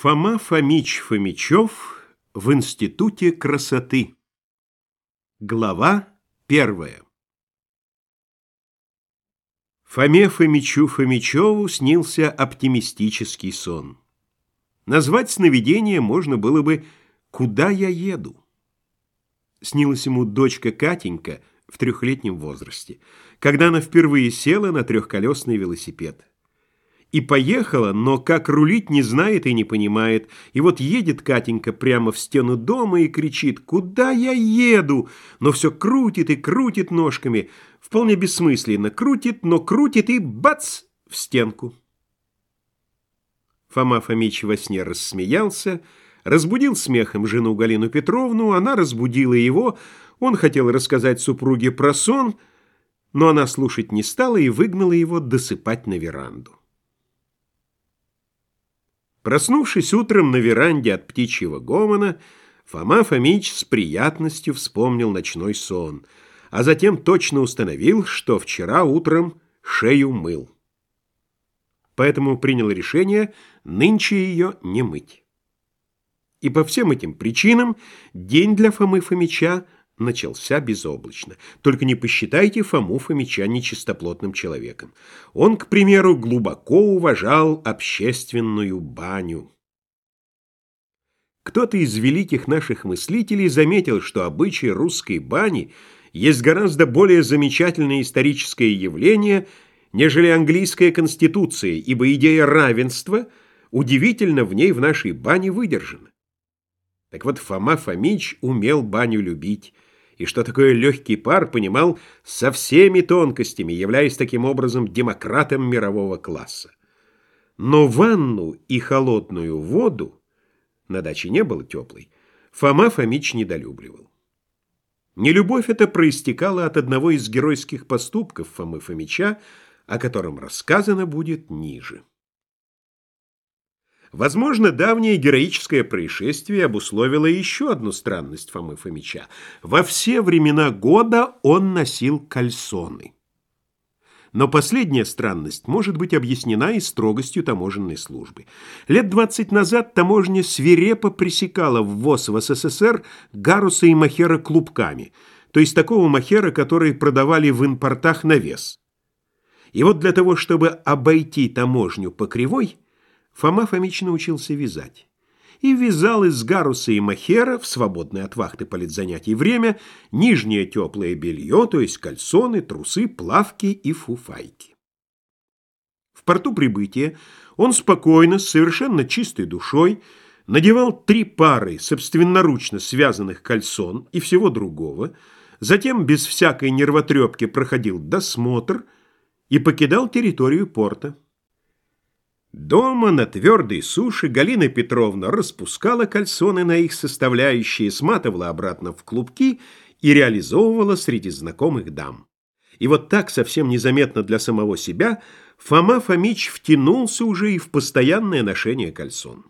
Фома Фомич Фомичев в Институте красоты. Глава первая. Фоме Фомичу Фомичеву снился оптимистический сон. Назвать сновидение можно было бы «Куда я еду?». Снилась ему дочка Катенька в трехлетнем возрасте, когда она впервые села на трехколесный велосипед и поехала, но как рулить не знает и не понимает. И вот едет Катенька прямо в стену дома и кричит «Куда я еду?» Но все крутит и крутит ножками. Вполне бессмысленно крутит, но крутит и бац! в стенку. Фома Фомич во сне рассмеялся, разбудил смехом жену Галину Петровну, она разбудила его, он хотел рассказать супруге про сон, но она слушать не стала и выгнала его досыпать на веранду. Проснувшись утром на веранде от птичьего гомона, Фома Фомич с приятностью вспомнил ночной сон, а затем точно установил, что вчера утром шею мыл. Поэтому принял решение нынче ее не мыть. И по всем этим причинам день для Фомы Фомича – начался безоблачно. Только не посчитайте Фому Фомича нечистоплотным человеком. Он, к примеру, глубоко уважал общественную баню. Кто-то из великих наших мыслителей заметил, что обычай русской бани есть гораздо более замечательное историческое явление, нежели английская конституция, ибо идея равенства удивительно в ней в нашей бане выдержана. Так вот, Фома Фомич умел баню любить, и что такое легкий пар понимал со всеми тонкостями, являясь таким образом демократом мирового класса. Но ванну и холодную воду, на даче не было теплой, Фома Фомич недолюбливал. Нелюбовь эта проистекала от одного из геройских поступков Фомы Фомича, о котором рассказано будет ниже. Возможно, давнее героическое происшествие обусловило еще одну странность Фомы Фомича. Во все времена года он носил кальсоны. Но последняя странность может быть объяснена и строгостью таможенной службы. Лет 20 назад таможня свирепо пресекала ввоз в СССР гаруса и махера клубками, то есть такого махера, который продавали в импортах на вес. И вот для того, чтобы обойти таможню по кривой – Фома Фомич научился вязать. И вязал из гаруса и махера в свободное от вахты политзанятий время нижнее теплое белье, то есть кальсоны, трусы, плавки и фуфайки. В порту прибытия он спокойно, с совершенно чистой душой, надевал три пары собственноручно связанных кальсон и всего другого, затем без всякой нервотрепки проходил досмотр и покидал территорию порта. Дома на твердой суше Галина Петровна распускала кальсоны на их составляющие, сматывала обратно в клубки и реализовывала среди знакомых дам. И вот так, совсем незаметно для самого себя, Фома Фомич втянулся уже и в постоянное ношение кальсон.